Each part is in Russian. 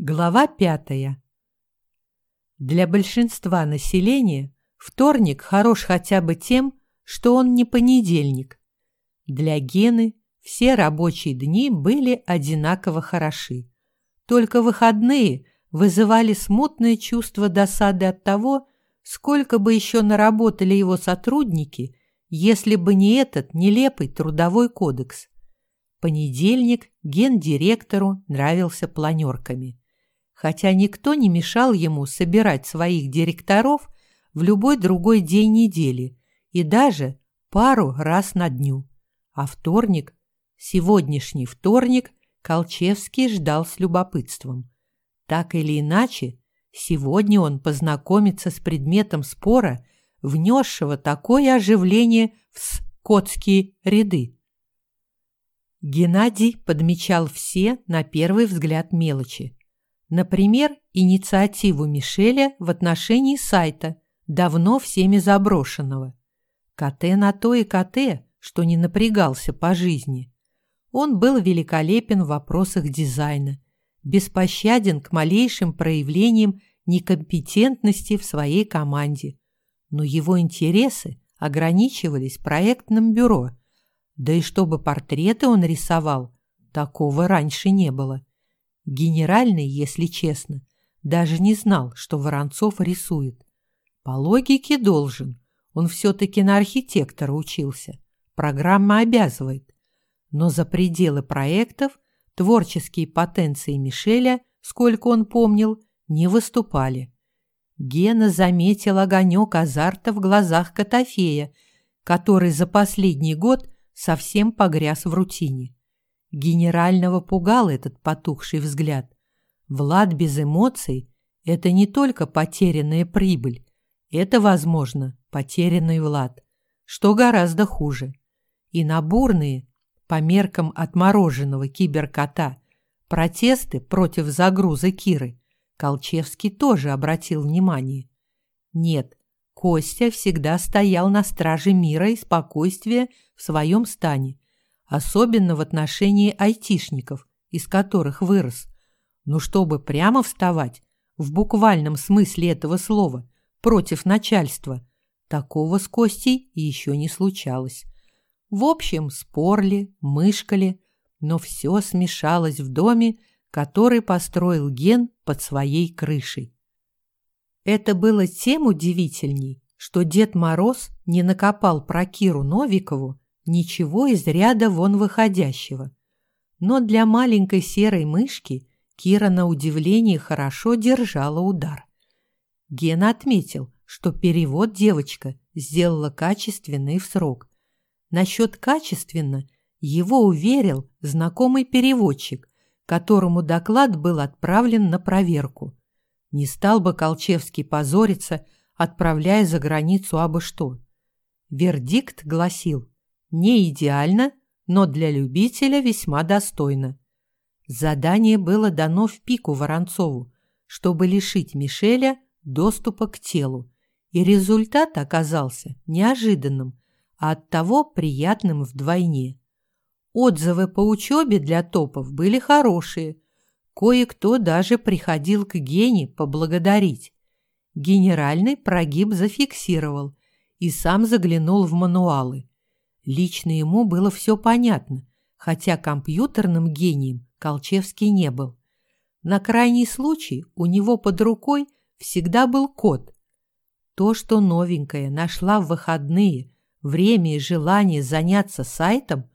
Глава пятая. Для большинства населения вторник хорош хотя бы тем, что он не понедельник. Для Гены все рабочие дни были одинаково хороши. Только выходные вызывали смутное чувство досады от того, сколько бы еще наработали его сотрудники, если бы не этот нелепый трудовой кодекс. Понедельник гендиректору нравился планерками хотя никто не мешал ему собирать своих директоров в любой другой день недели и даже пару раз на дню. А вторник, сегодняшний вторник, Колчевский ждал с любопытством. Так или иначе, сегодня он познакомится с предметом спора, внесшего такое оживление в скотские ряды. Геннадий подмечал все, на первый взгляд, мелочи. Например, инициативу Мишеля в отношении сайта, давно всеми заброшенного. КТ на то и КТ, что не напрягался по жизни. Он был великолепен в вопросах дизайна, беспощаден к малейшим проявлениям некомпетентности в своей команде. Но его интересы ограничивались проектным бюро. Да и чтобы портреты он рисовал, такого раньше не было. Генеральный, если честно, даже не знал, что Воронцов рисует. По логике должен. Он все-таки на архитектора учился. Программа обязывает. Но за пределы проектов творческие потенции Мишеля, сколько он помнил, не выступали. Гена заметил огонек азарта в глазах Котофея, который за последний год совсем погряз в рутине. Генерального пугал этот потухший взгляд. Влад без эмоций – это не только потерянная прибыль, это, возможно, потерянный Влад, что гораздо хуже. И на бурные, по меркам отмороженного киберкота, протесты против загрузы Киры Колчевский тоже обратил внимание. Нет, Костя всегда стоял на страже мира и спокойствия в своем стане – особенно в отношении айтишников, из которых вырос. Но чтобы прямо вставать, в буквальном смысле этого слова, против начальства, такого с Костей еще не случалось. В общем, спорли, мышкали, но все смешалось в доме, который построил Ген под своей крышей. Это было тем удивительней, что Дед Мороз не накопал про Киру Новикову Ничего из ряда вон выходящего. Но для маленькой серой мышки Кира на удивление хорошо держала удар. Гена отметил, что перевод девочка сделала качественный в срок. Насчет качественно его уверил знакомый переводчик, которому доклад был отправлен на проверку. Не стал бы Колчевский позориться, отправляя за границу абы что. Вердикт гласил не идеально, но для любителя весьма достойно. Задание было дано в пику Воронцову, чтобы лишить Мишеля доступа к телу, и результат оказался неожиданным, а оттого приятным вдвойне. Отзывы по учебе для топов были хорошие. Кое-кто даже приходил к Гене поблагодарить. Генеральный прогиб зафиксировал и сам заглянул в мануалы. Лично ему было все понятно, хотя компьютерным гением Колчевский не был. На крайний случай у него под рукой всегда был код. То, что новенькая нашла в выходные время и желание заняться сайтом,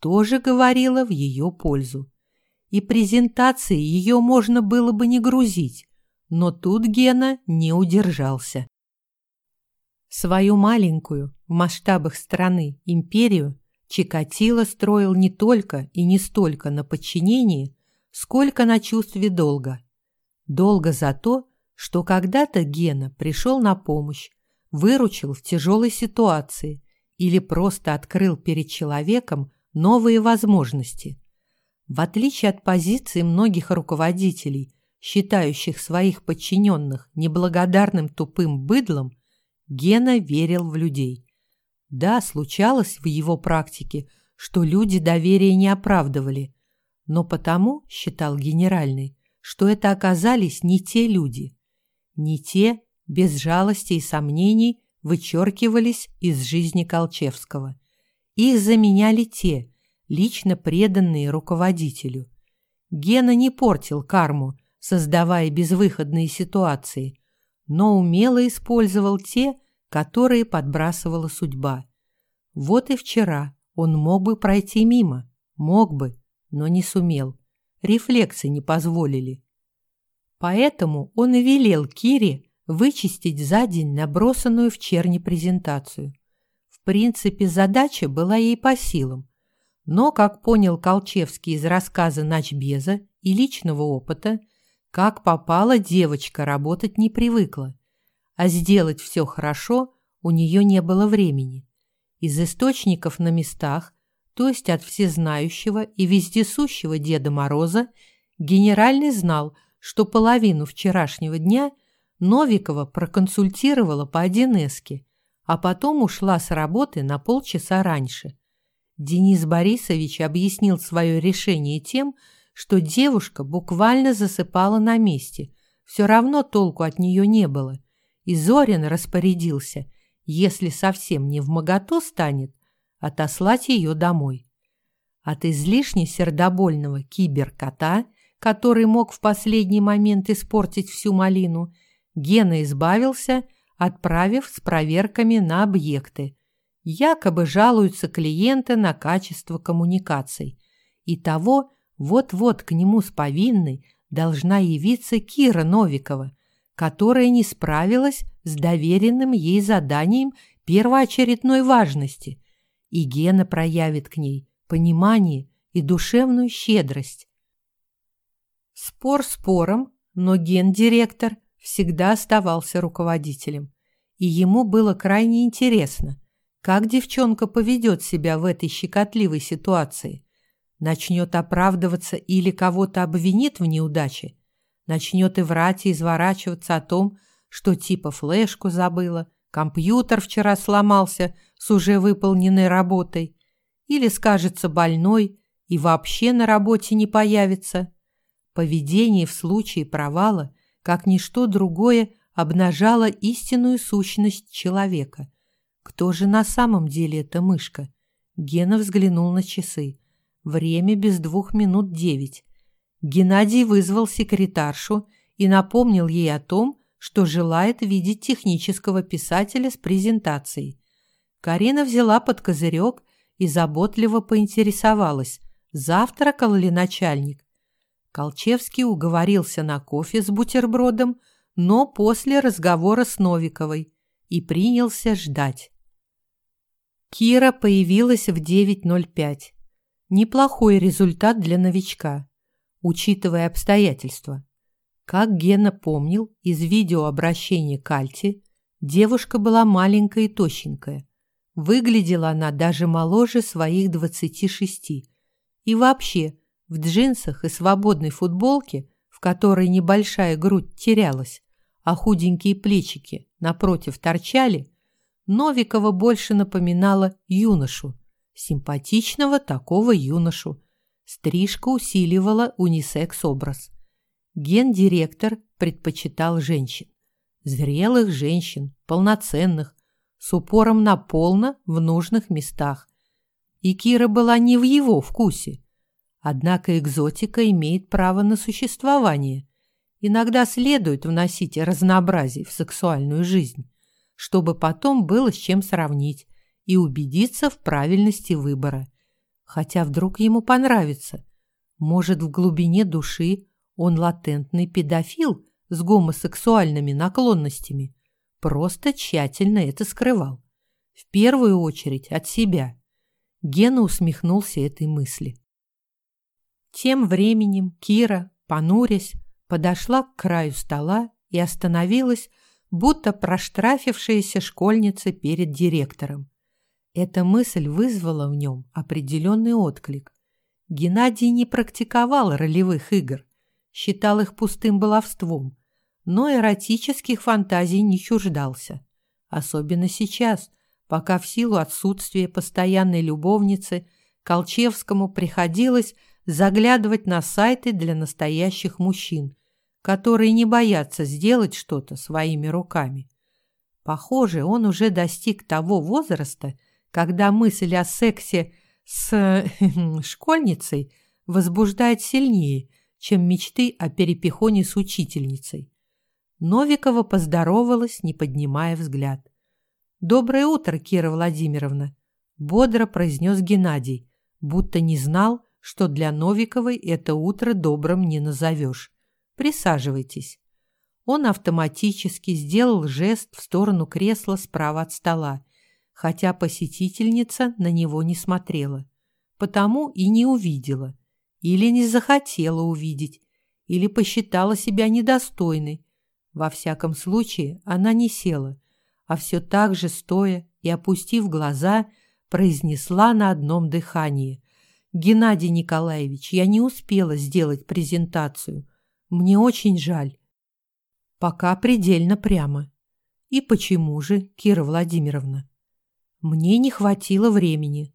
тоже говорило в ее пользу. И презентации ее можно было бы не грузить, но тут Гена не удержался. Свою маленькую, в масштабах страны, империю Чикатило строил не только и не столько на подчинении, сколько на чувстве долга. Долго за то, что когда-то Гена пришел на помощь, выручил в тяжелой ситуации или просто открыл перед человеком новые возможности. В отличие от позиции многих руководителей, считающих своих подчиненных неблагодарным тупым быдлом, Гена верил в людей. Да, случалось в его практике, что люди доверия не оправдывали, но потому, считал генеральный, что это оказались не те люди. Не те, без жалости и сомнений, вычеркивались из жизни Колчевского. Их заменяли те, лично преданные руководителю. Гена не портил карму, создавая безвыходные ситуации, но умело использовал те, которые подбрасывала судьба. Вот и вчера он мог бы пройти мимо, мог бы, но не сумел. Рефлексы не позволили. Поэтому он и велел Кире вычистить за день набросанную в черни презентацию. В принципе, задача была ей по силам. Но, как понял Колчевский из рассказа Начбеза и личного опыта, как попала девочка работать не привыкла, а сделать все хорошо у нее не было времени. Из источников на местах, то есть от всезнающего и вездесущего Деда Мороза, генеральный знал, что половину вчерашнего дня – Новикова проконсультировала по 1 а потом ушла с работы на полчаса раньше. Денис Борисович объяснил свое решение тем, что девушка буквально засыпала на месте, все равно толку от нее не было, и Зорин распорядился, если совсем не в моготу станет, отослать ее домой. От излишне сердобольного киберкота, который мог в последний момент испортить всю малину, Гена избавился, отправив с проверками на объекты. Якобы жалуются клиенты на качество коммуникаций. И того вот-вот к нему с повинной должна явиться Кира Новикова, которая не справилась с доверенным ей заданием первоочередной важности, и Гена проявит к ней понимание и душевную щедрость. Спор спором, но гендиректор всегда оставался руководителем. И ему было крайне интересно, как девчонка поведет себя в этой щекотливой ситуации. Начнет оправдываться или кого-то обвинит в неудаче. Начнет и врать, и изворачиваться о том, что типа флешку забыла, компьютер вчера сломался с уже выполненной работой, или скажется больной и вообще на работе не появится. Поведение в случае провала как ничто другое, обнажала истинную сущность человека. Кто же на самом деле эта мышка? Гена взглянул на часы. Время без двух минут девять. Геннадий вызвал секретаршу и напомнил ей о том, что желает видеть технического писателя с презентацией. Карина взяла под козырек и заботливо поинтересовалась, завтракал ли начальник. Колчевский уговорился на кофе с бутербродом, но после разговора с Новиковой и принялся ждать. Кира появилась в 9.05. Неплохой результат для новичка, учитывая обстоятельства. Как Гена помнил из видеообращения Кальти, девушка была маленькая и тощенькая. Выглядела она даже моложе своих 26. И вообще – в джинсах и свободной футболке, в которой небольшая грудь терялась, а худенькие плечики напротив торчали, Новикова больше напоминала юношу, симпатичного такого юношу. Стрижка усиливала унисекс-образ. Гендиректор предпочитал женщин. Зрелых женщин, полноценных, с упором на полно в нужных местах. И Кира была не в его вкусе. Однако экзотика имеет право на существование. Иногда следует вносить разнообразие в сексуальную жизнь, чтобы потом было с чем сравнить и убедиться в правильности выбора. Хотя вдруг ему понравится. Может, в глубине души он латентный педофил с гомосексуальными наклонностями, просто тщательно это скрывал. В первую очередь от себя. Гена усмехнулся этой мысли. Тем временем Кира, понурясь, подошла к краю стола и остановилась, будто проштрафившаяся школьница перед директором. Эта мысль вызвала в нем определенный отклик. Геннадий не практиковал ролевых игр, считал их пустым баловством, но эротических фантазий не чуждался. Особенно сейчас, пока в силу отсутствия постоянной любовницы Колчевскому приходилось заглядывать на сайты для настоящих мужчин, которые не боятся сделать что-то своими руками. Похоже, он уже достиг того возраста, когда мысль о сексе с школьницей возбуждает сильнее, чем мечты о перепихоне с учительницей. Новикова поздоровалась, не поднимая взгляд. «Доброе утро, Кира Владимировна!» – бодро произнес Геннадий, будто не знал, что для Новиковой это утро добрым не назовешь. «Присаживайтесь». Он автоматически сделал жест в сторону кресла справа от стола, хотя посетительница на него не смотрела, потому и не увидела, или не захотела увидеть, или посчитала себя недостойной. Во всяком случае, она не села, а все так же, стоя и опустив глаза, произнесла на одном дыхании. «Геннадий Николаевич, я не успела сделать презентацию. Мне очень жаль». Пока предельно прямо. «И почему же, Кира Владимировна?» «Мне не хватило времени».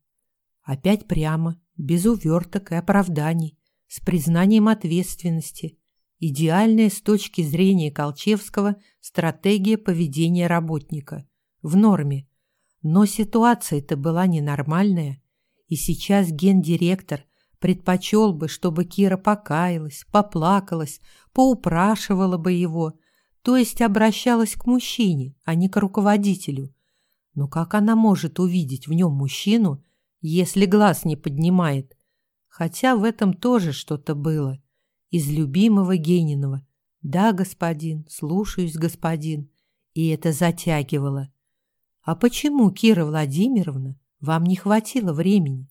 Опять прямо, без уверток и оправданий, с признанием ответственности, Идеальная с точки зрения Колчевского стратегия поведения работника. В норме. Но ситуация-то была ненормальная. И сейчас гендиректор предпочел бы, чтобы Кира покаялась, поплакалась, поупрашивала бы его, то есть обращалась к мужчине, а не к руководителю. Но как она может увидеть в нем мужчину, если глаз не поднимает? Хотя в этом тоже что-то было из любимого Генинова. «Да, господин, слушаюсь, господин». И это затягивало. «А почему, Кира Владимировна, вам не хватило времени?»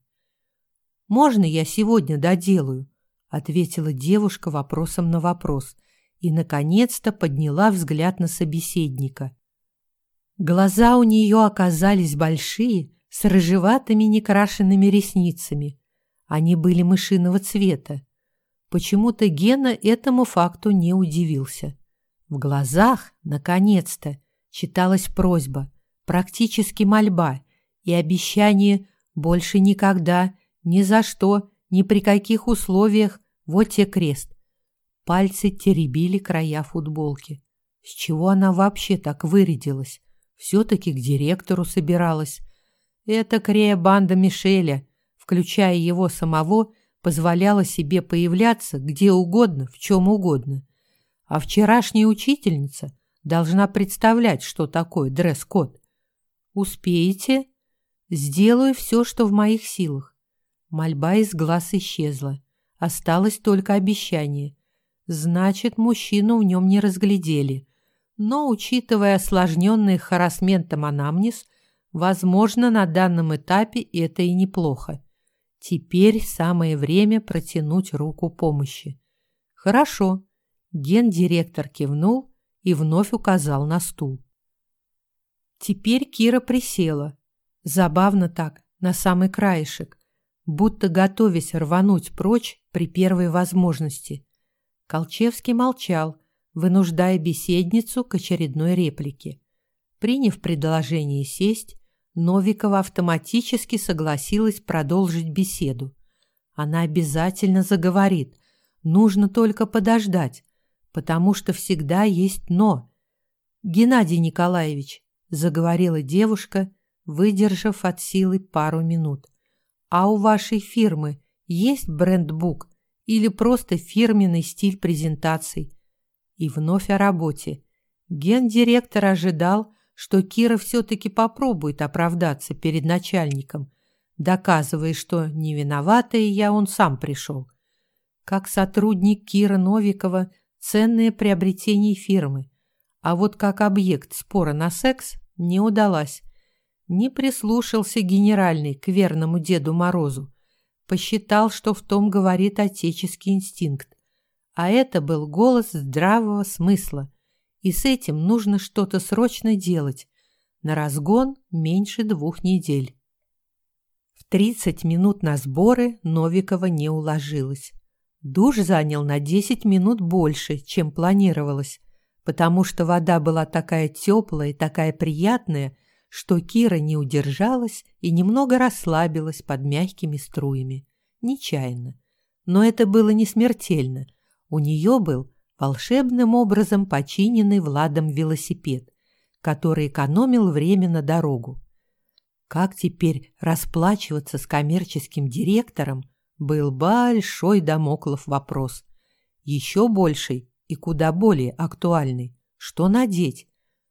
«Можно я сегодня доделаю?» ответила девушка вопросом на вопрос и, наконец-то, подняла взгляд на собеседника. Глаза у нее оказались большие, с рыжеватыми некрашенными ресницами. Они были мышиного цвета. Почему-то Гена этому факту не удивился. В глазах, наконец-то, читалась просьба, практически мольба и обещание больше никогда, ни за что, ни при каких условиях, вот те крест. Пальцы теребили края футболки. С чего она вообще так вырядилась? Все-таки к директору собиралась. Это крея банда Мишеля, включая его самого позволяла себе появляться где угодно, в чем угодно. А вчерашняя учительница должна представлять, что такое дресс-код. «Успеете?» «Сделаю все, что в моих силах». Мольба из глаз исчезла. Осталось только обещание. Значит, мужчину в нем не разглядели. Но, учитывая осложненный харасментом анамнез, возможно, на данном этапе это и неплохо. Теперь самое время протянуть руку помощи. Хорошо. Гендиректор кивнул и вновь указал на стул. Теперь Кира присела. Забавно так, на самый краешек, будто готовясь рвануть прочь при первой возможности. Колчевский молчал, вынуждая беседницу к очередной реплике. Приняв предложение сесть, Новикова автоматически согласилась продолжить беседу. Она обязательно заговорит. Нужно только подождать, потому что всегда есть «но». «Геннадий Николаевич», — заговорила девушка, выдержав от силы пару минут. «А у вашей фирмы есть брендбук или просто фирменный стиль презентаций?» И вновь о работе. Гендиректор ожидал, что Кира все-таки попробует оправдаться перед начальником, доказывая, что не виноватая я, он сам пришел. Как сотрудник Кира Новикова – ценное приобретение фирмы, а вот как объект спора на секс не удалось. Не прислушался генеральный к верному Деду Морозу, посчитал, что в том говорит отеческий инстинкт, а это был голос здравого смысла – и с этим нужно что-то срочно делать. На разгон меньше двух недель. В 30 минут на сборы Новикова не уложилась. Душ занял на 10 минут больше, чем планировалось, потому что вода была такая теплая и такая приятная, что Кира не удержалась и немного расслабилась под мягкими струями. Нечаянно. но это было не смертельно. У нее был волшебным образом починенный Владом велосипед, который экономил время на дорогу. Как теперь расплачиваться с коммерческим директором, был большой домоклов вопрос. Еще больший и куда более актуальный. Что надеть?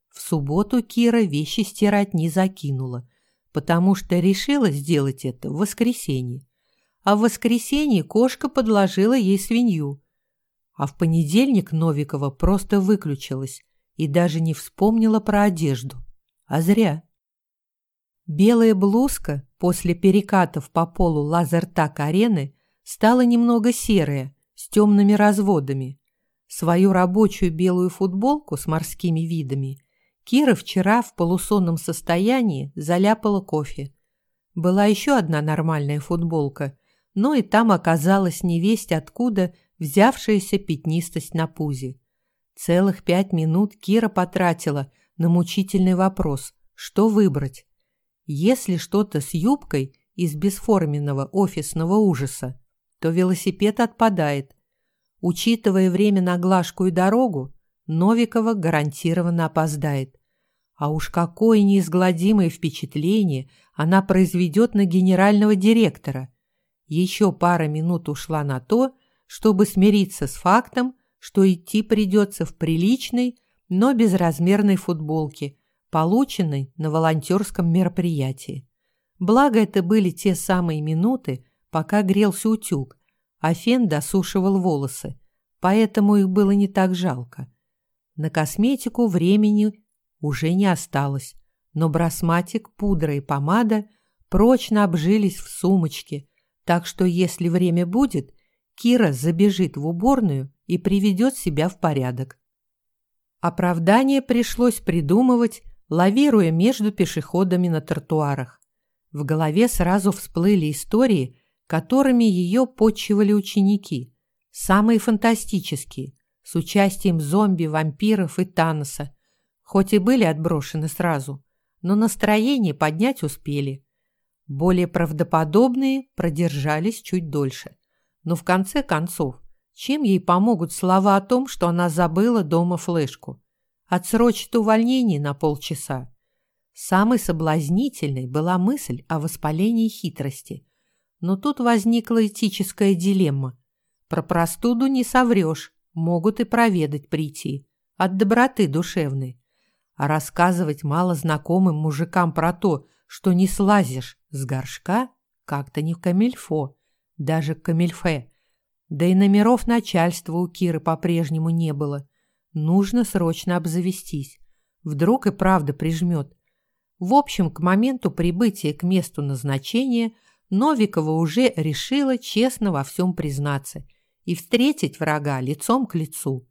В субботу Кира вещи стирать не закинула, потому что решила сделать это в воскресенье. А в воскресенье кошка подложила ей свинью. А в понедельник Новикова просто выключилась и даже не вспомнила про одежду. А зря. Белая блузка после перекатов по полу лазертак-арены стала немного серая, с темными разводами. Свою рабочую белую футболку с морскими видами Кира вчера в полусонном состоянии заляпала кофе. Была еще одна нормальная футболка, но и там оказалась невесть откуда взявшаяся пятнистость на пузе. Целых пять минут Кира потратила на мучительный вопрос, что выбрать. Если что-то с юбкой из бесформенного офисного ужаса, то велосипед отпадает. Учитывая время на глажку и дорогу, Новикова гарантированно опоздает. А уж какое неизгладимое впечатление она произведет на генерального директора. Еще пара минут ушла на то, чтобы смириться с фактом, что идти придется в приличной, но безразмерной футболке, полученной на волонтерском мероприятии. Благо это были те самые минуты, пока грелся утюг, а фен досушивал волосы, поэтому их было не так жалко. На косметику времени уже не осталось, но брасматик, пудра и помада прочно обжились в сумочке, так что если время будет, Кира забежит в уборную и приведет себя в порядок. Оправдание пришлось придумывать лавируя между пешеходами на тротуарах. В голове сразу всплыли истории, которыми ее почивали ученики, самые фантастические, с участием зомби, вампиров и Таноса, хоть и были отброшены сразу, но настроение поднять успели. Более правдоподобные продержались чуть дольше. Но в конце концов, чем ей помогут слова о том, что она забыла дома флешку? отсрочит увольнение на полчаса. Самой соблазнительной была мысль о воспалении хитрости. Но тут возникла этическая дилемма. Про простуду не соврешь, могут и проведать прийти. От доброты душевной. А рассказывать малознакомым мужикам про то, что не слазишь с горшка, как-то не в камильфо, даже в камильфе. Да и номеров начальства у Киры по-прежнему не было. Нужно срочно обзавестись. Вдруг и правда прижмет. В общем, к моменту прибытия к месту назначения Новикова уже решила честно во всем признаться и встретить врага лицом к лицу.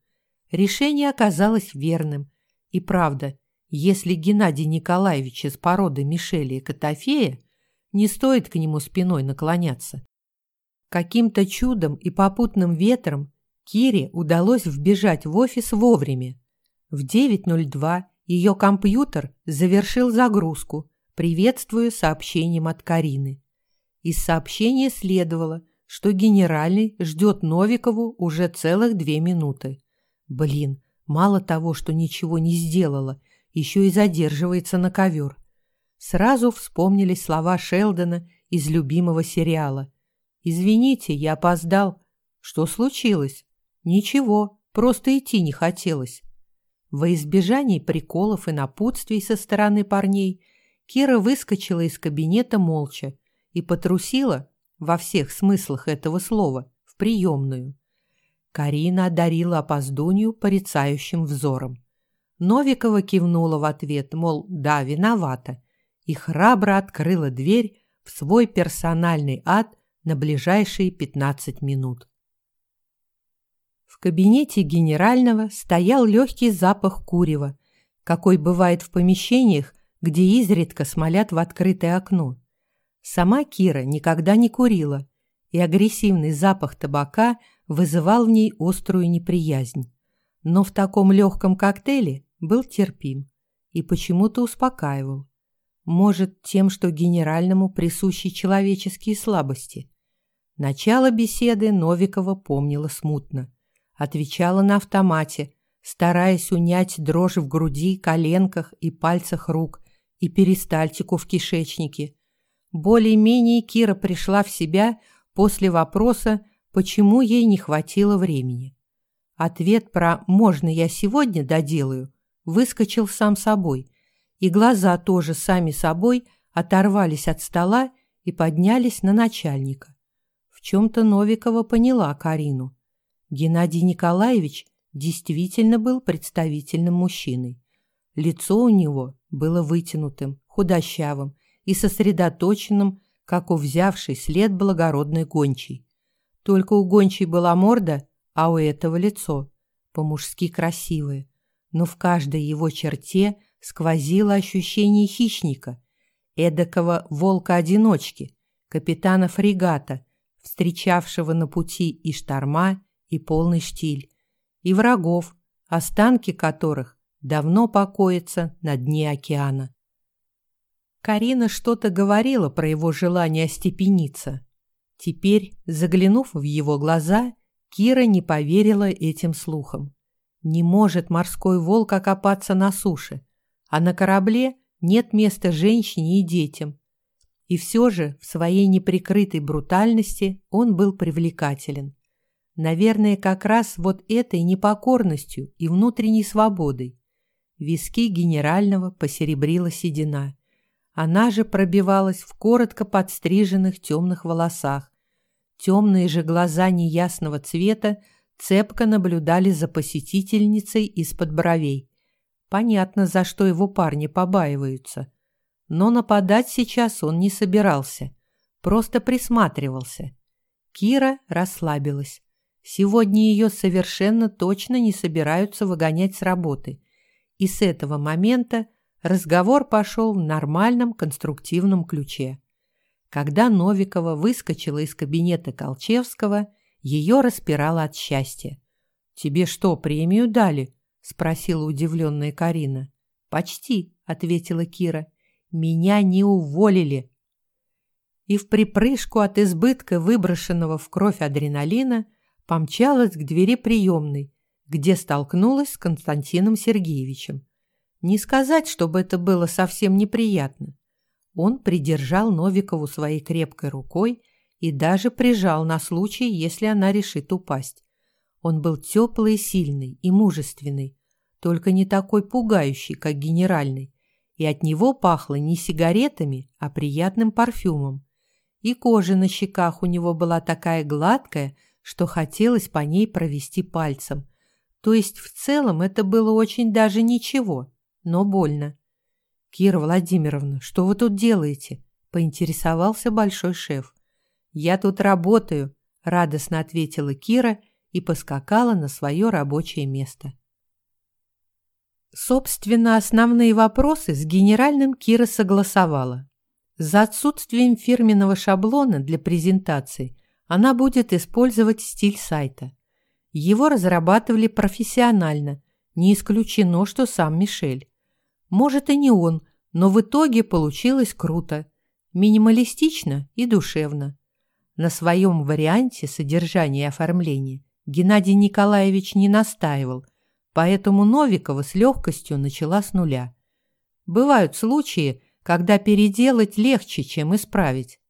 Решение оказалось верным. И правда, если Геннадий Николаевич из породы Мишели и Котофея, не стоит к нему спиной наклоняться. Каким-то чудом и попутным ветром Кире удалось вбежать в офис вовремя. В 9.02 ее компьютер завершил загрузку, приветствуя сообщением от Карины. Из сообщения следовало, что генеральный ждет Новикову уже целых две минуты. Блин, мало того, что ничего не сделала, еще и задерживается на ковер. Сразу вспомнились слова Шелдона из любимого сериала. «Извините, я опоздал. Что случилось?» Ничего, просто идти не хотелось. Во избежание приколов и напутствий со стороны парней Кира выскочила из кабинета молча и потрусила, во всех смыслах этого слова, в приемную. Карина одарила опоздунью порицающим взором. Новикова кивнула в ответ, мол, да, виновата, и храбро открыла дверь в свой персональный ад на ближайшие 15 минут. В кабинете генерального стоял легкий запах курева, какой бывает в помещениях, где изредка смолят в открытое окно. Сама Кира никогда не курила, и агрессивный запах табака вызывал в ней острую неприязнь. Но в таком легком коктейле был терпим и почему-то успокаивал. Может, тем, что генеральному присущи человеческие слабости. Начало беседы Новикова помнила смутно. Отвечала на автомате, стараясь унять дрожь в груди, коленках и пальцах рук и перистальтику в кишечнике. Более-менее Кира пришла в себя после вопроса, почему ей не хватило времени. Ответ про «можно я сегодня доделаю» выскочил сам собой, и глаза тоже сами собой оторвались от стола и поднялись на начальника. Чем-то Новикова поняла Карину. Геннадий Николаевич действительно был представительным мужчиной. Лицо у него было вытянутым, худощавым и сосредоточенным, как у взявшей след благородной гончей. Только у гончей была морда, а у этого лицо, по-мужски красивое, но в каждой его черте сквозило ощущение хищника, эдакого волка-одиночки, капитана фрегата, встречавшего на пути и шторма, и полный штиль, и врагов, останки которых давно покоятся на дне океана. Карина что-то говорила про его желание остепениться. Теперь, заглянув в его глаза, Кира не поверила этим слухам. Не может морской волк окопаться на суше, а на корабле нет места женщине и детям. И все же в своей неприкрытой брутальности он был привлекателен. Наверное, как раз вот этой непокорностью и внутренней свободой. Виски генерального посеребрила седина. Она же пробивалась в коротко подстриженных темных волосах. Темные же глаза неясного цвета цепко наблюдали за посетительницей из-под бровей. Понятно, за что его парни побаиваются. Но нападать сейчас он не собирался, просто присматривался. Кира расслабилась. Сегодня ее совершенно точно не собираются выгонять с работы. И с этого момента разговор пошел в нормальном конструктивном ключе. Когда Новикова выскочила из кабинета Колчевского, ее распирало от счастья. «Тебе что, премию дали?» – спросила удивленная Карина. «Почти», – ответила Кира. «Меня не уволили». И в припрыжку от избытка выброшенного в кровь адреналина – помчалась к двери приемной, где столкнулась с Константином Сергеевичем. Не сказать, чтобы это было совсем неприятно. Он придержал Новикову своей крепкой рукой и даже прижал на случай, если она решит упасть. Он был теплый и сильный, и мужественный, только не такой пугающий, как генеральный, и от него пахло не сигаретами, а приятным парфюмом. И кожа на щеках у него была такая гладкая, что хотелось по ней провести пальцем. То есть в целом это было очень даже ничего, но больно. «Кира Владимировна, что вы тут делаете?» – поинтересовался большой шеф. «Я тут работаю», – радостно ответила Кира и поскакала на свое рабочее место. Собственно, основные вопросы с генеральным Кира согласовала. За отсутствием фирменного шаблона для презентации она будет использовать стиль сайта. Его разрабатывали профессионально, не исключено, что сам Мишель. Может и не он, но в итоге получилось круто, минималистично и душевно. На своем варианте содержания и оформления Геннадий Николаевич не настаивал, поэтому Новикова с легкостью начала с нуля. Бывают случаи, когда переделать легче, чем исправить.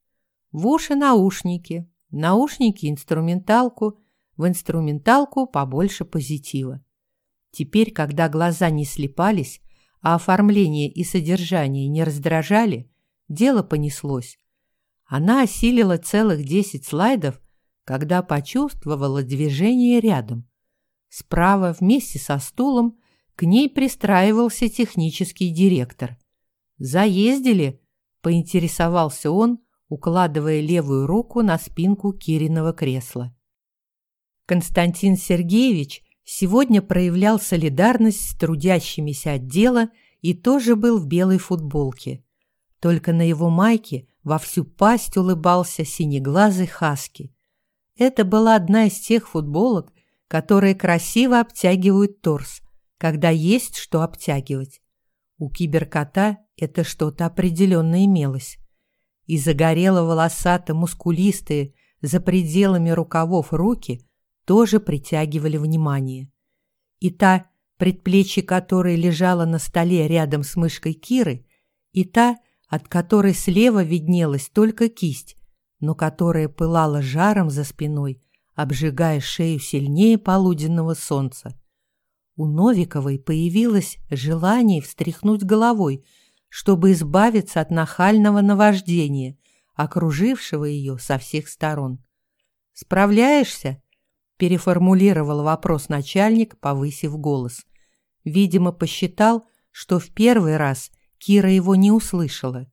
В уши наушники, наушники инструменталку, в инструменталку побольше позитива. Теперь, когда глаза не слепались, а оформление и содержание не раздражали, дело понеслось. Она осилила целых 10 слайдов, когда почувствовала движение рядом. Справа вместе со стулом к ней пристраивался технический директор. «Заездили?» – поинтересовался он, укладывая левую руку на спинку Кириного кресла. Константин Сергеевич сегодня проявлял солидарность с трудящимися отдела и тоже был в белой футболке. Только на его майке во всю пасть улыбался синеглазый хаски. Это была одна из тех футболок, которые красиво обтягивают торс, когда есть что обтягивать. У киберкота это что-то определенно имелось и загорело волосато мускулистые, за пределами рукавов руки тоже притягивали внимание. И та, предплечье которой лежало на столе рядом с мышкой Киры, и та, от которой слева виднелась только кисть, но которая пылала жаром за спиной, обжигая шею сильнее полуденного солнца. У Новиковой появилось желание встряхнуть головой, чтобы избавиться от нахального наваждения, окружившего ее со всех сторон. «Справляешься?» – переформулировал вопрос начальник, повысив голос. Видимо, посчитал, что в первый раз Кира его не услышала.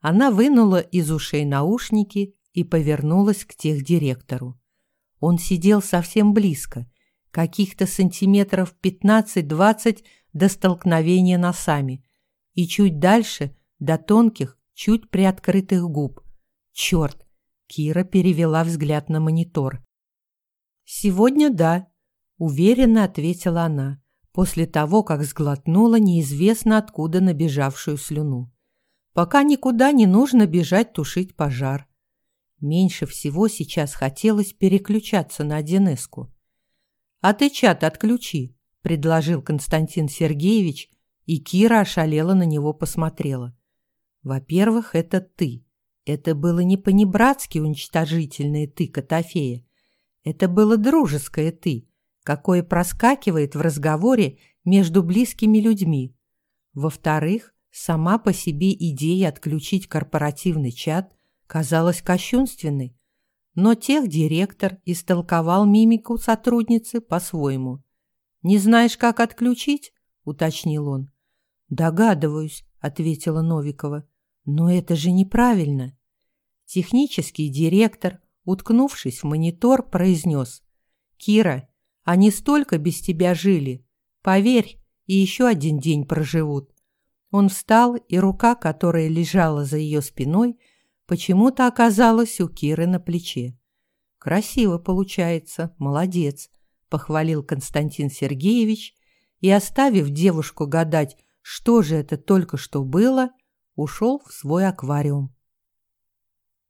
Она вынула из ушей наушники и повернулась к техдиректору. Он сидел совсем близко, каких-то сантиметров 15-20 до столкновения носами, и чуть дальше до тонких, чуть приоткрытых губ. Черт! Кира перевела взгляд на монитор. «Сегодня да», — уверенно ответила она, после того, как сглотнула неизвестно откуда набежавшую слюну. «Пока никуда не нужно бежать тушить пожар». Меньше всего сейчас хотелось переключаться на Одинеску. «А ты чат отключи», — предложил Константин Сергеевич, и Кира ошалела на него посмотрела. «Во-первых, это ты. Это было не по-небратски уничтожительное «ты», Котофея. Это было дружеское «ты», какое проскакивает в разговоре между близкими людьми. Во-вторых, сама по себе идея отключить корпоративный чат казалась кощунственной, но техдиректор истолковал мимику сотрудницы по-своему. «Не знаешь, как отключить?» – уточнил он. «Догадываюсь», – ответила Новикова. «Но это же неправильно». Технический директор, уткнувшись в монитор, произнес. «Кира, они столько без тебя жили. Поверь, и еще один день проживут». Он встал, и рука, которая лежала за ее спиной – почему-то оказалась у Киры на плече. «Красиво получается, молодец», — похвалил Константин Сергеевич и, оставив девушку гадать, что же это только что было, ушел в свой аквариум.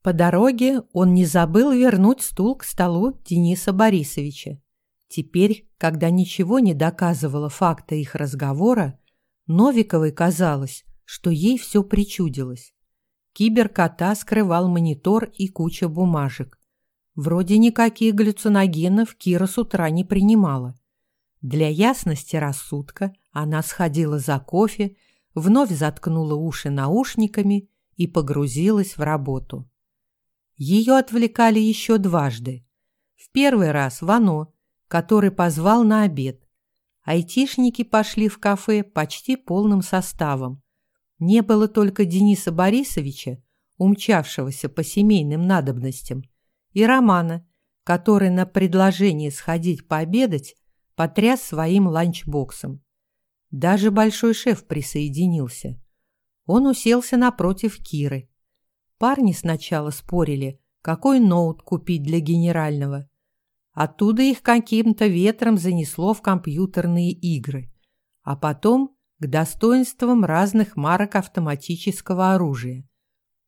По дороге он не забыл вернуть стул к столу Дениса Борисовича. Теперь, когда ничего не доказывало факта их разговора, Новиковой казалось, что ей все причудилось. Киберкота скрывал монитор и куча бумажек. Вроде никаких галлюциногенов Кира с утра не принимала. Для ясности рассудка она сходила за кофе, вновь заткнула уши наушниками и погрузилась в работу. Ее отвлекали еще дважды. В первый раз Вано, который позвал на обед. Айтишники пошли в кафе почти полным составом. Не было только Дениса Борисовича, умчавшегося по семейным надобностям, и Романа, который на предложение сходить пообедать потряс своим ланчбоксом. Даже большой шеф присоединился. Он уселся напротив Киры. Парни сначала спорили, какой ноут купить для генерального. Оттуда их каким-то ветром занесло в компьютерные игры. А потом к достоинствам разных марок автоматического оружия.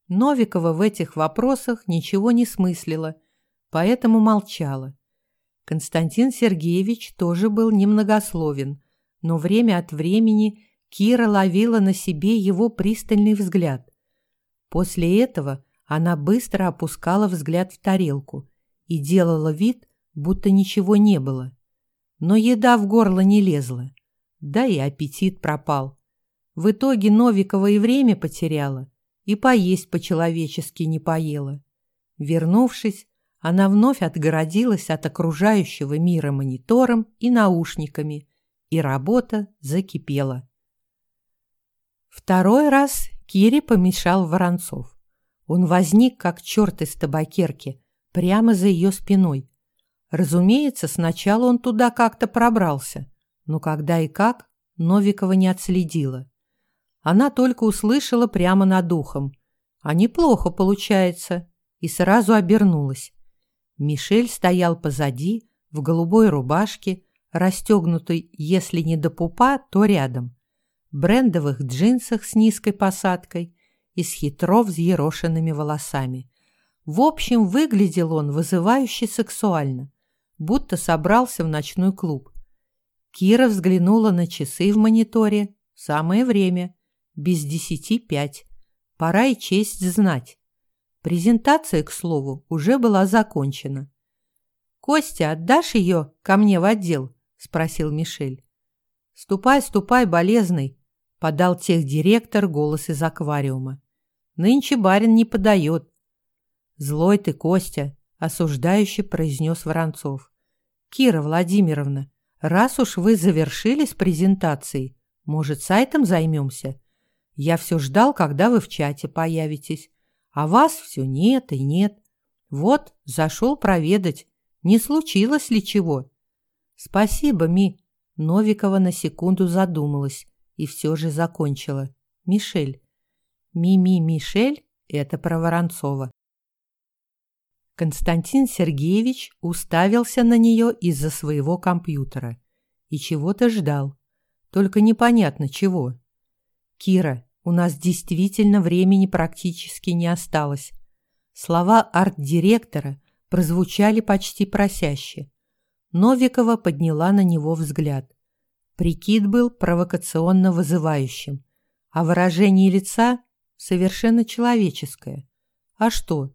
Новикова в этих вопросах ничего не смыслила, поэтому молчала. Константин Сергеевич тоже был немногословен, но время от времени Кира ловила на себе его пристальный взгляд. После этого она быстро опускала взгляд в тарелку и делала вид, будто ничего не было. Но еда в горло не лезла да и аппетит пропал. В итоге Новикова и время потеряла, и поесть по-человечески не поела. Вернувшись, она вновь отгородилась от окружающего мира монитором и наушниками, и работа закипела. Второй раз Кире помешал Воронцов. Он возник, как черт из табакерки, прямо за ее спиной. Разумеется, сначала он туда как-то пробрался – но когда и как, Новикова не отследила. Она только услышала прямо над ухом. А неплохо получается. И сразу обернулась. Мишель стоял позади, в голубой рубашке, расстегнутой, если не до пупа, то рядом. Брендовых джинсах с низкой посадкой и с хитро взъерошенными волосами. В общем, выглядел он вызывающе сексуально, будто собрался в ночной клуб. Кира взглянула на часы в мониторе. Самое время. Без десяти пять. Пора и честь знать. Презентация, к слову, уже была закончена. «Костя, отдашь ее ко мне в отдел?» – спросил Мишель. «Ступай, ступай, болезный!» – подал техдиректор голос из аквариума. «Нынче барин не подает. «Злой ты, Костя!» – осуждающе произнес Воронцов. «Кира Владимировна, раз уж вы завершили с презентацией, может, сайтом займемся? Я все ждал, когда вы в чате появитесь, а вас все нет и нет. Вот, зашел проведать, не случилось ли чего?» «Спасибо, Ми!» Новикова на секунду задумалась и все же закончила. «Мишель». «Ми-ми, Мишель» – это про Воронцова. Константин Сергеевич уставился на нее из-за своего компьютера и чего-то ждал. Только непонятно чего. «Кира, у нас действительно времени практически не осталось». Слова арт-директора прозвучали почти просяще. Новикова подняла на него взгляд. Прикид был провокационно вызывающим, а выражение лица совершенно человеческое. А что?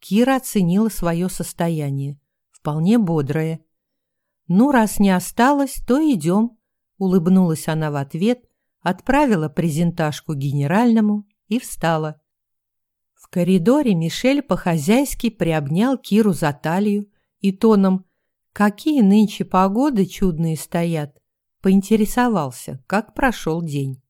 Кира оценила свое состояние. Вполне бодрое. «Ну, раз не осталось, то идем», — улыбнулась она в ответ, отправила презентажку генеральному и встала. В коридоре Мишель по-хозяйски приобнял Киру за талию и тоном «Какие нынче погоды чудные стоят!» поинтересовался, как прошел день.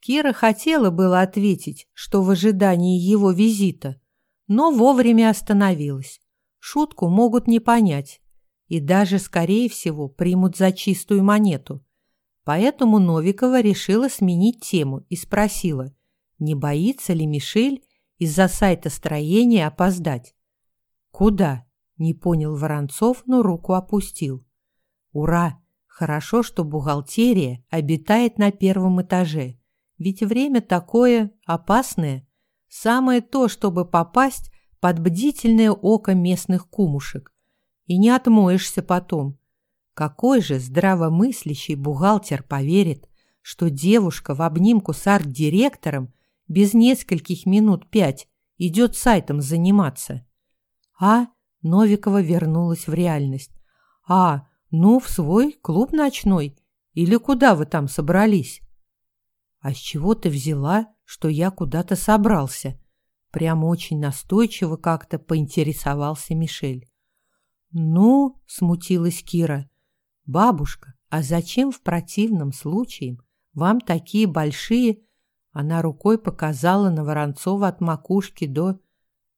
Кира хотела было ответить, что в ожидании его визита, но вовремя остановилась. Шутку могут не понять и даже, скорее всего, примут за чистую монету. Поэтому Новикова решила сменить тему и спросила, не боится ли Мишель из-за сайта строения опоздать. «Куда?» – не понял Воронцов, но руку опустил. «Ура! Хорошо, что бухгалтерия обитает на первом этаже, ведь время такое опасное – Самое то, чтобы попасть под бдительное око местных кумушек. И не отмоешься потом. Какой же здравомыслящий бухгалтер поверит, что девушка в обнимку с арт-директором без нескольких минут пять идет сайтом заниматься? А Новикова вернулась в реальность. А, ну, в свой клуб ночной. Или куда вы там собрались? А с чего ты взяла, что я куда-то собрался. Прямо очень настойчиво как-то поинтересовался Мишель. «Ну», — смутилась Кира, — «бабушка, а зачем в противном случае вам такие большие...» Она рукой показала на Воронцова от макушки до...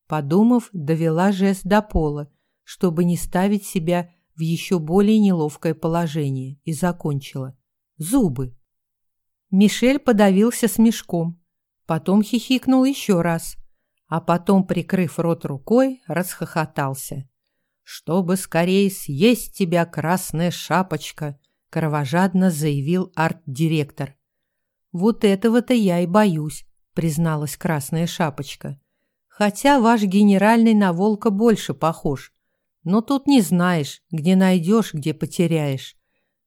Подумав, довела жест до пола, чтобы не ставить себя в еще более неловкое положение, и закончила. «Зубы!» Мишель подавился смешком, потом хихикнул еще раз, а потом, прикрыв рот рукой, расхохотался. «Чтобы скорее съесть тебя, красная шапочка!» — кровожадно заявил арт-директор. «Вот этого-то я и боюсь», — призналась красная шапочка. «Хотя ваш генеральный на волка больше похож. Но тут не знаешь, где найдешь, где потеряешь.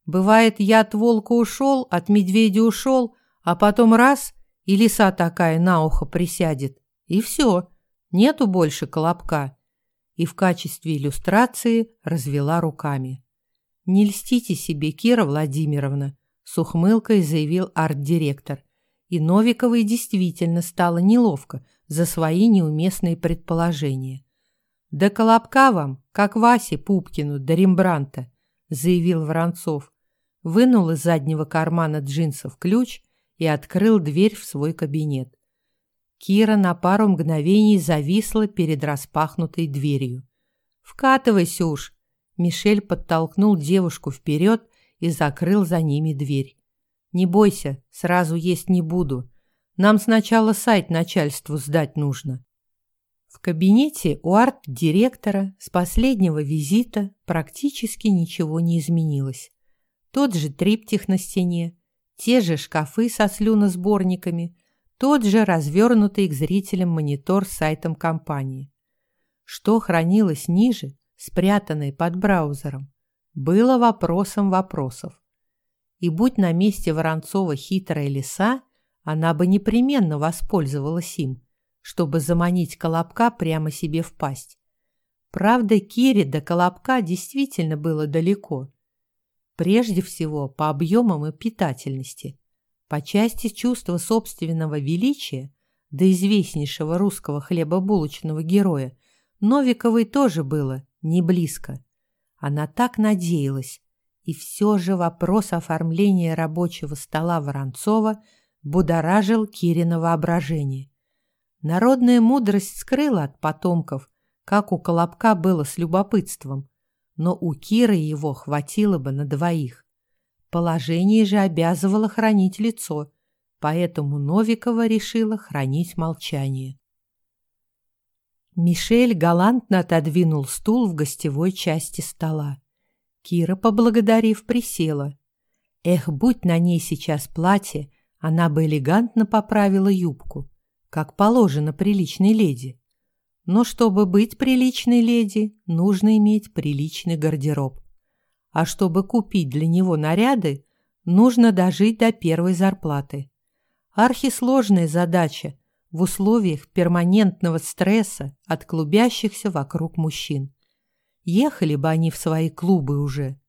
Бывает, я от волка ушел, от медведя ушел, а потом раз — и лиса такая на ухо присядет. И все, нету больше колобка. И в качестве иллюстрации развела руками. «Не льстите себе, Кира Владимировна», — с ухмылкой заявил арт-директор. И Новиковой действительно стало неловко за свои неуместные предположения. «Да колобка вам, как Васе Пупкину до Рембранта», — заявил Воронцов. Вынул из заднего кармана джинсов ключ и открыл дверь в свой кабинет. Кира на пару мгновений зависла перед распахнутой дверью. «Вкатывайся уж!» Мишель подтолкнул девушку вперед и закрыл за ними дверь. «Не бойся, сразу есть не буду. Нам сначала сайт начальству сдать нужно». В кабинете у арт-директора с последнего визита практически ничего не изменилось. Тот же триптих на стене, те же шкафы со слюносборниками, тот же развернутый к зрителям монитор с сайтом компании. что хранилось ниже, спрятанное под браузером, было вопросом вопросов. И будь на месте Воронцова хитрая лиса, она бы непременно воспользовалась им, чтобы заманить Колобка прямо себе в пасть. Правда, Кире до Колобка действительно было далеко. Прежде всего, по объемам и питательности. По части чувства собственного величия, до известнейшего русского хлебобулочного героя, Новиковой тоже было не близко. Она так надеялась, и все же вопрос оформления рабочего стола Воронцова будоражил Кирина воображение. Народная мудрость скрыла от потомков, как у Колобка было с любопытством, но у Киры его хватило бы на двоих. Положение же обязывало хранить лицо, поэтому Новикова решила хранить молчание. Мишель галантно отодвинул стул в гостевой части стола. Кира, поблагодарив, присела. Эх, будь на ней сейчас платье, она бы элегантно поправила юбку, как положено приличной леди. Но чтобы быть приличной леди, нужно иметь приличный гардероб. А чтобы купить для него наряды, нужно дожить до первой зарплаты. Архисложная задача в условиях перманентного стресса от клубящихся вокруг мужчин. Ехали бы они в свои клубы уже.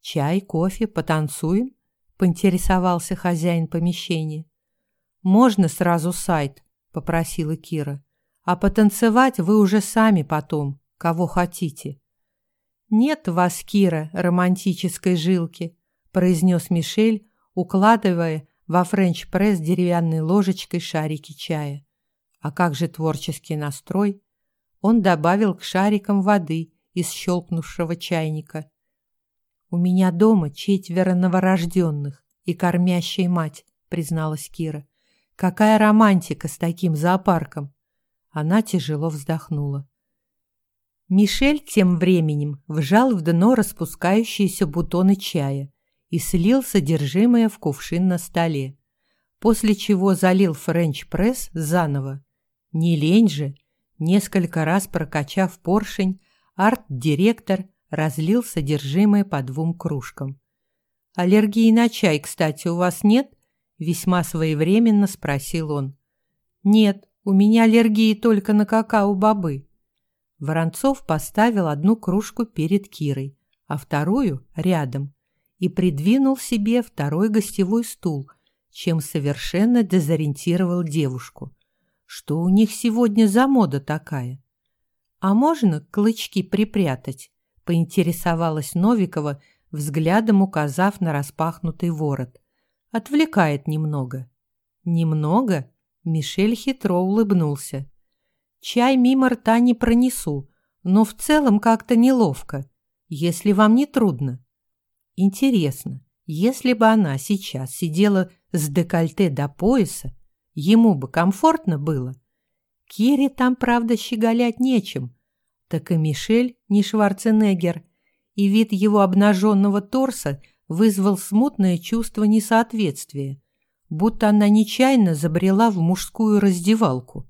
«Чай, кофе, потанцуем?» – поинтересовался хозяин помещения. «Можно сразу сайт?» – попросила Кира. «А потанцевать вы уже сами потом, кого хотите». «Нет вас, Кира, романтической жилки», – произнес Мишель, укладывая во френч-пресс деревянной ложечкой шарики чая. А как же творческий настрой? Он добавил к шарикам воды из щелкнувшего чайника. «У меня дома четверо новорожденных и кормящая мать», призналась Кира. «Какая романтика с таким зоопарком!» Она тяжело вздохнула. Мишель тем временем вжал в дно распускающиеся бутоны чая и слил содержимое в кувшин на столе, после чего залил френч-пресс заново. Не лень же, несколько раз прокачав поршень, арт-директор разлил содержимое по двум кружкам. «Аллергии на чай, кстати, у вас нет?» – весьма своевременно спросил он. «Нет, у меня аллергии только на какао-бобы». Воронцов поставил одну кружку перед Кирой, а вторую – рядом, и придвинул себе второй гостевой стул, чем совершенно дезориентировал девушку. Что у них сегодня за мода такая? «А можно клычки припрятать?» – поинтересовалась Новикова, взглядом указав на распахнутый ворот. «Отвлекает немного». «Немного?» – Мишель хитро улыбнулся. «Чай мимо рта не пронесу, но в целом как-то неловко, если вам не трудно». «Интересно, если бы она сейчас сидела с декольте до пояса, ему бы комфортно было?» Кире там, правда, щеголять нечем. Так и Мишель не Шварценеггер, и вид его обнаженного торса вызвал смутное чувство несоответствия, будто она нечаянно забрела в мужскую раздевалку.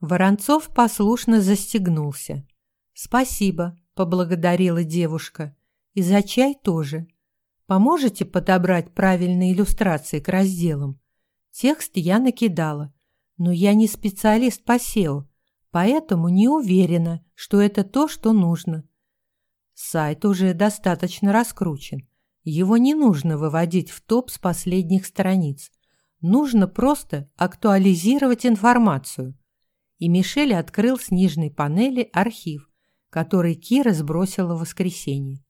Воронцов послушно застегнулся. «Спасибо», — поблагодарила девушка. «И за чай тоже. Поможете подобрать правильные иллюстрации к разделам? Текст я накидала, но я не специалист по SEO, поэтому не уверена, что это то, что нужно. Сайт уже достаточно раскручен. Его не нужно выводить в топ с последних страниц. Нужно просто актуализировать информацию. И Мишель открыл с нижней панели архив, который Кира сбросила в воскресенье.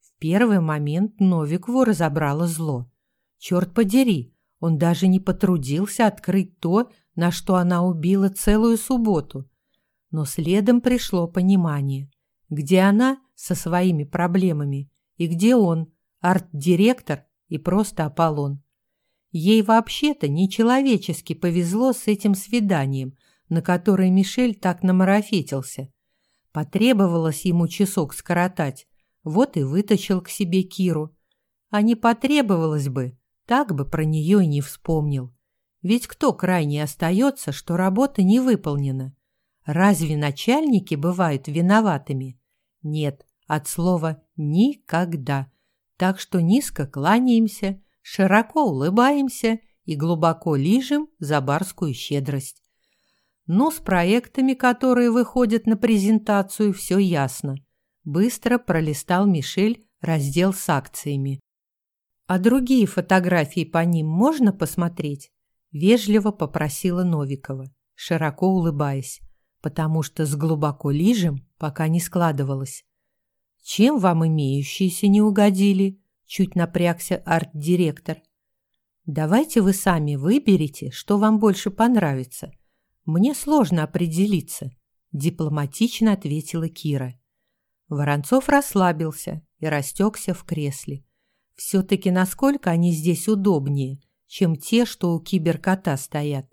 В первый момент Новикову разобрало зло. Черт подери, он даже не потрудился открыть то, на что она убила целую субботу. Но следом пришло понимание, где она со своими проблемами и где он, арт-директор и просто Аполлон. Ей вообще-то нечеловечески повезло с этим свиданием, на которое Мишель так намарафетился. Потребовалось ему часок скоротать, вот и вытащил к себе Киру. А не потребовалось бы, так бы про нее и не вспомнил. Ведь кто крайне остается, что работа не выполнена? Разве начальники бывают виноватыми? Нет, от слова «никогда». Так что низко кланяемся, широко улыбаемся и глубоко лижем за барскую щедрость. Но с проектами, которые выходят на презентацию, все ясно. Быстро пролистал Мишель раздел с акциями. «А другие фотографии по ним можно посмотреть?» Вежливо попросила Новикова, широко улыбаясь, потому что с глубоко лижем пока не складывалось. «Чем вам имеющиеся не угодили?» Чуть напрягся арт-директор. «Давайте вы сами выберете, что вам больше понравится. Мне сложно определиться», – дипломатично ответила Кира. Воронцов расслабился и растекся в кресле. Все-таки насколько они здесь удобнее, чем те, что у киберкота стоят.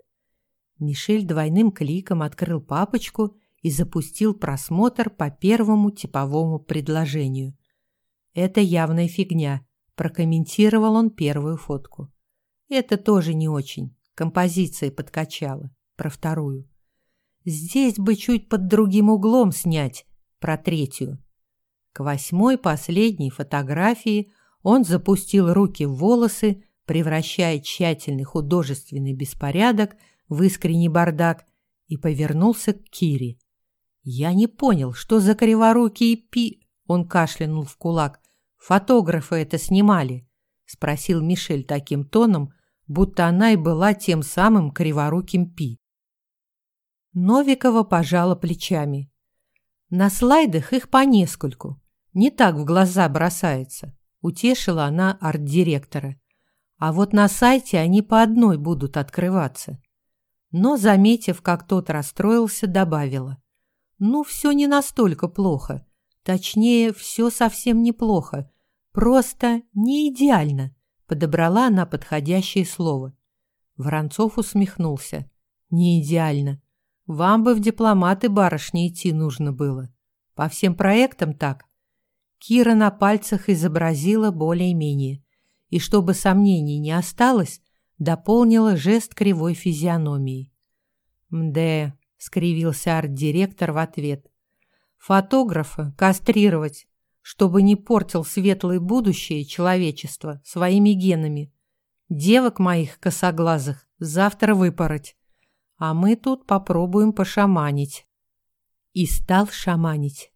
Мишель двойным кликом открыл папочку и запустил просмотр по первому типовому предложению. «Это явная фигня», – прокомментировал он первую фотку. «Это тоже не очень. Композиция подкачала. Про вторую. Здесь бы чуть под другим углом снять. Про третью». К восьмой последней фотографии он запустил руки в волосы, превращая тщательный художественный беспорядок в искренний бардак, и повернулся к Кире. «Я не понял, что за криворукие пи...» Он кашлянул в кулак. «Фотографы это снимали?» Спросил Мишель таким тоном, будто она и была тем самым криворуким пи. Новикова пожала плечами. На слайдах их по нескольку. Не так в глаза бросается. Утешила она арт-директора. А вот на сайте они по одной будут открываться. Но, заметив, как тот расстроился, добавила. Ну, все не настолько плохо. Точнее, все совсем неплохо. Просто не идеально. Подобрала она подходящее слово. Воронцов усмехнулся. Не идеально. Вам бы в дипломаты барышни идти нужно было. По всем проектам так. Кира на пальцах изобразила более-менее. И чтобы сомнений не осталось, дополнила жест кривой физиономии. «Мде, скривился арт-директор в ответ. Фотографа кастрировать, чтобы не портил светлое будущее человечества своими генами. Девок моих косоглазых завтра выпороть. А мы тут попробуем пошаманить. И стал шаманить.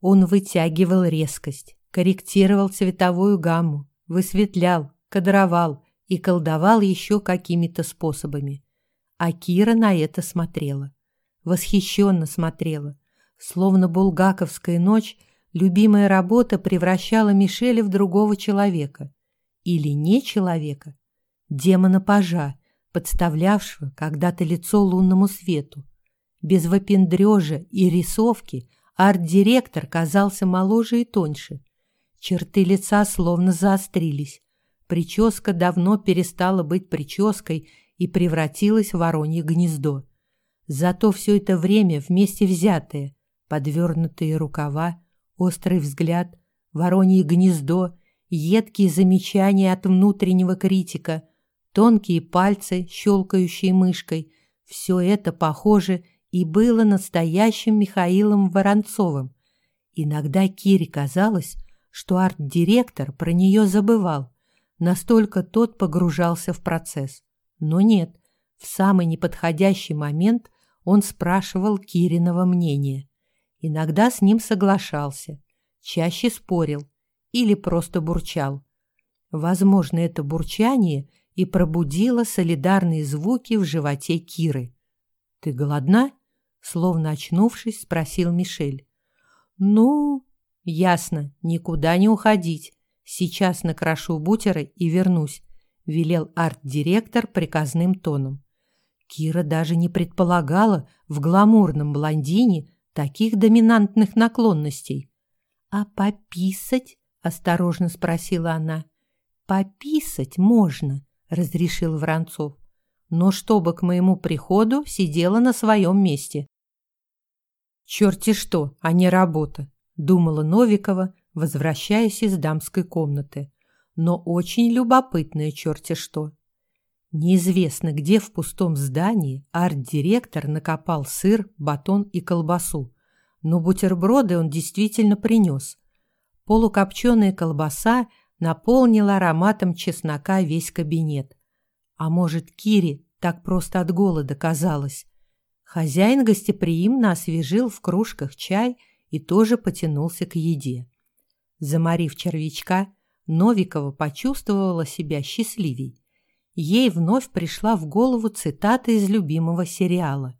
Он вытягивал резкость, корректировал цветовую гамму, высветлял, кадровал и колдовал еще какими-то способами. А Кира на это смотрела восхищенно смотрела. Словно булгаковская ночь, любимая работа превращала Мишеля в другого человека. Или не человека, демона-пажа, подставлявшего когда-то лицо лунному свету. Без вопендрежа и рисовки арт-директор казался моложе и тоньше. Черты лица словно заострились. Прическа давно перестала быть прической и превратилась в воронье гнездо. Зато все это время вместе взятые, подвернутые рукава, острый взгляд, воронье гнездо, едкие замечания от внутреннего критика, тонкие пальцы, щелкающие мышкой, все это, похоже, и было настоящим Михаилом Воронцовым. Иногда Кире казалось, что арт-директор про нее забывал, настолько тот погружался в процесс. Но нет, в самый неподходящий момент он спрашивал Кириного мнения. Иногда с ним соглашался, чаще спорил или просто бурчал. Возможно, это бурчание и пробудило солидарные звуки в животе Киры. «Ты голодна?» — словно очнувшись, спросил Мишель. «Ну...» «Ясно, никуда не уходить. Сейчас накрашу бутеры и вернусь», — велел арт-директор приказным тоном. Кира даже не предполагала в гламурном блондине таких доминантных наклонностей. «А пописать?» – осторожно спросила она. «Пописать можно», – разрешил Воронцов. «Но чтобы к моему приходу сидела на своем месте». «Черти что, а не работа», – думала Новикова, возвращаясь из дамской комнаты. «Но очень любопытное черти что». Неизвестно, где в пустом здании арт-директор накопал сыр, батон и колбасу, но бутерброды он действительно принес. Полукопченая колбаса наполнила ароматом чеснока весь кабинет. А может, Кире так просто от голода казалось. Хозяин гостеприимно освежил в кружках чай и тоже потянулся к еде. Заморив червячка, Новикова почувствовала себя счастливей ей вновь пришла в голову цитата из любимого сериала.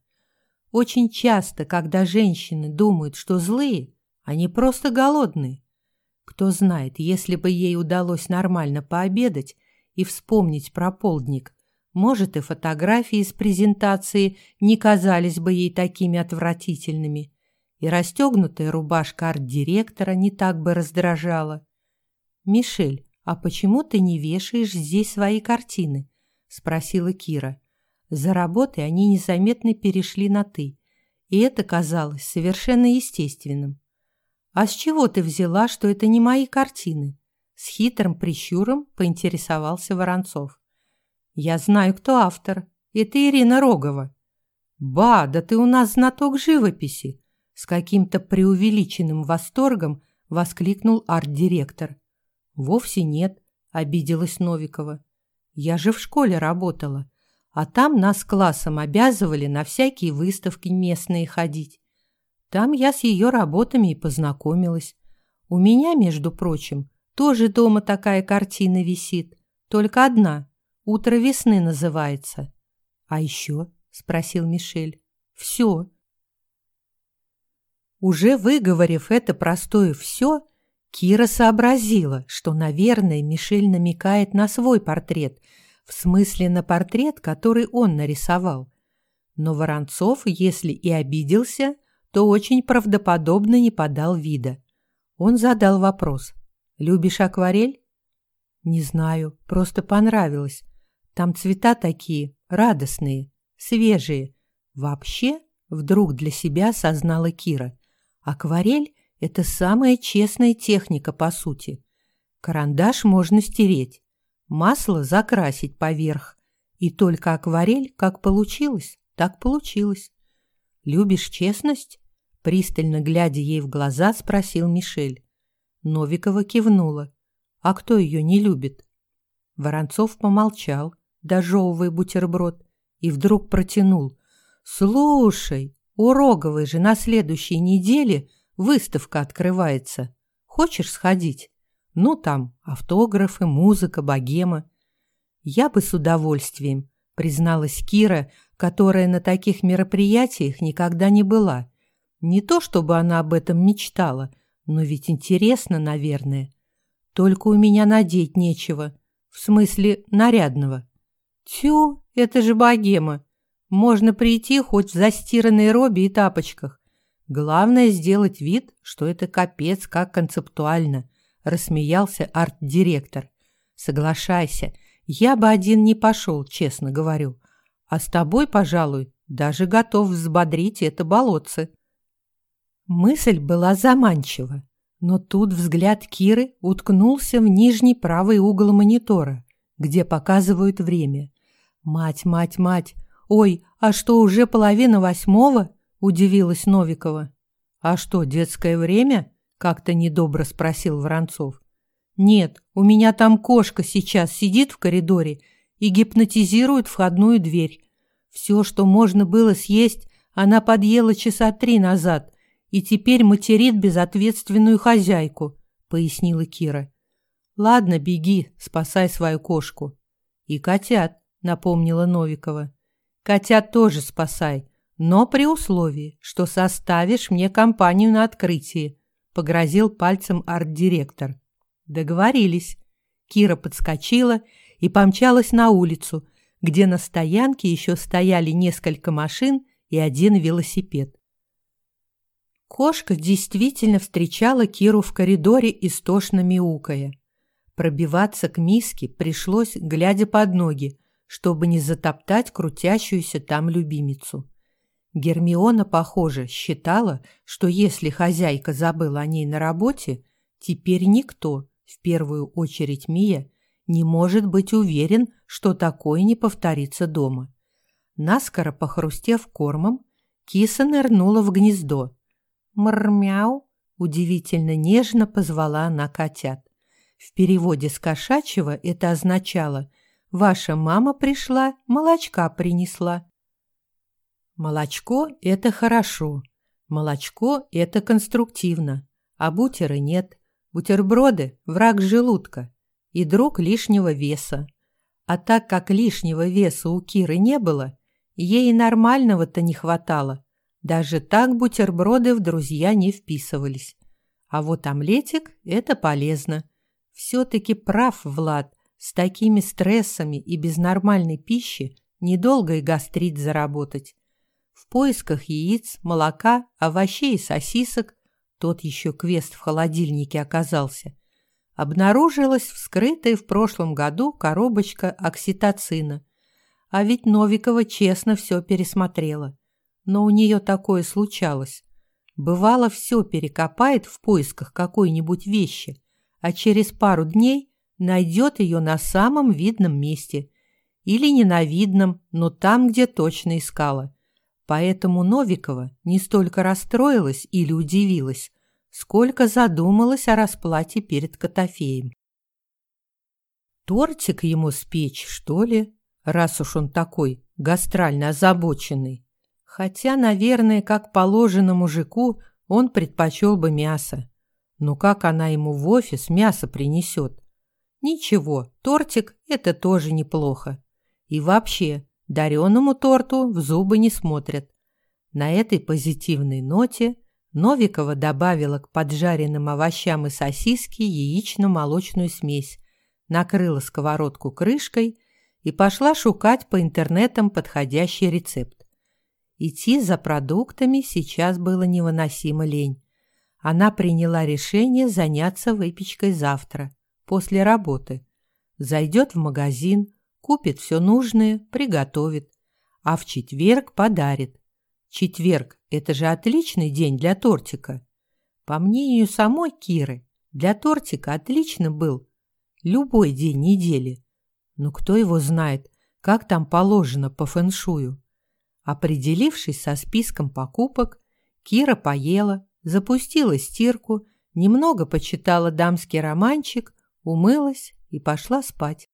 Очень часто, когда женщины думают, что злые, они просто голодные. Кто знает, если бы ей удалось нормально пообедать и вспомнить про полдник, может, и фотографии с презентации не казались бы ей такими отвратительными, и расстегнутая рубашка арт-директора не так бы раздражала. «Мишель, а почему ты не вешаешь здесь свои картины?» спросила Кира. За работой они незаметно перешли на «ты», и это казалось совершенно естественным. «А с чего ты взяла, что это не мои картины?» С хитрым прищуром поинтересовался Воронцов. «Я знаю, кто автор. Это Ирина Рогова». «Ба, да ты у нас знаток живописи!» С каким-то преувеличенным восторгом воскликнул арт-директор. «Вовсе нет», — обиделась Новикова. Я же в школе работала, а там нас классом обязывали на всякие выставки местные ходить. Там я с ее работами и познакомилась. У меня, между прочим, тоже дома такая картина висит, только одна. «Утро весны» называется. «А еще?» — спросил Мишель. «Все». Уже выговорив это простое «все», Кира сообразила, что, наверное, Мишель намекает на свой портрет, в смысле на портрет, который он нарисовал. Но Воронцов, если и обиделся, то очень правдоподобно не подал вида. Он задал вопрос. «Любишь акварель?» «Не знаю, просто понравилось. Там цвета такие, радостные, свежие. Вообще, вдруг для себя осознала Кира. Акварель это самая честная техника, по сути. Карандаш можно стереть, масло закрасить поверх, и только акварель, как получилось, так получилось. Любишь честность? Пристально глядя ей в глаза, спросил Мишель. Новикова кивнула. А кто ее не любит? Воронцов помолчал, дожевывая бутерброд, и вдруг протянул. «Слушай, у Роговой же на следующей неделе Выставка открывается. Хочешь сходить? Ну, там автографы, музыка, богема. Я бы с удовольствием, призналась Кира, которая на таких мероприятиях никогда не была. Не то, чтобы она об этом мечтала, но ведь интересно, наверное. Только у меня надеть нечего. В смысле, нарядного. Тю, это же богема. Можно прийти хоть в застиранной робе и тапочках. Главное сделать вид, что это капец как концептуально, рассмеялся арт-директор. Соглашайся, я бы один не пошел, честно говорю. А с тобой, пожалуй, даже готов взбодрить это болотце. Мысль была заманчива, но тут взгляд Киры уткнулся в нижний правый угол монитора, где показывают время. Мать, мать, мать. Ой, а что уже половина восьмого? Удивилась Новикова. А что, детское время? как-то недобро спросил Воронцов. Нет, у меня там кошка сейчас сидит в коридоре и гипнотизирует входную дверь. Все, что можно было съесть, она подъела часа три назад и теперь материт безответственную хозяйку, пояснила Кира. Ладно, беги, спасай свою кошку. И котят, напомнила Новикова. Котят тоже спасай, но при условии, что составишь мне компанию на открытии», — погрозил пальцем арт-директор. Договорились. Кира подскочила и помчалась на улицу, где на стоянке еще стояли несколько машин и один велосипед. Кошка действительно встречала Киру в коридоре, истошно мяукая. Пробиваться к миске пришлось, глядя под ноги, чтобы не затоптать крутящуюся там любимицу. Гермиона, похоже, считала, что если хозяйка забыла о ней на работе, теперь никто, в первую очередь Мия, не может быть уверен, что такое не повторится дома. Наскоро похрустев кормом, киса нырнула в гнездо. «Мрмяу!» – удивительно нежно позвала она котят. В переводе с кошачьего это означало «Ваша мама пришла, молочка принесла». Молочко – это хорошо. Молочко – это конструктивно. А бутеры нет. Бутерброды – враг желудка и друг лишнего веса. А так как лишнего веса у Киры не было, ей нормального-то не хватало. Даже так бутерброды в друзья не вписывались. А вот омлетик – это полезно. Все-таки прав Влад, с такими стрессами и без нормальной пищи недолго и гастрит заработать. В поисках яиц, молока, овощей и сосисок тот еще квест в холодильнике оказался. Обнаружилась вскрытая в прошлом году коробочка окситоцина. А ведь Новикова честно все пересмотрела. Но у нее такое случалось. Бывало, все перекопает в поисках какой-нибудь вещи, а через пару дней найдет ее на самом видном месте. Или не на видном, но там, где точно искала. Поэтому Новикова не столько расстроилась или удивилась, сколько задумалась о расплате перед Котофеем. Тортик ему спечь, что ли, раз уж он такой гастрально озабоченный. Хотя, наверное, как положено мужику, он предпочел бы мясо. Но как она ему в офис мясо принесет? Ничего, тортик – это тоже неплохо. И вообще, дареному торту в зубы не смотрят. На этой позитивной ноте Новикова добавила к поджаренным овощам и сосиске яично-молочную смесь, накрыла сковородку крышкой и пошла шукать по интернетам подходящий рецепт. Идти за продуктами сейчас было невыносимо лень. Она приняла решение заняться выпечкой завтра, после работы. Зайдет в магазин, купит все нужное, приготовит, а в четверг подарит. Четверг – это же отличный день для тортика. По мнению самой Киры, для тортика отлично был любой день недели. Но кто его знает, как там положено по фэншую. Определившись со списком покупок, Кира поела, запустила стирку, немного почитала дамский романчик, умылась и пошла спать.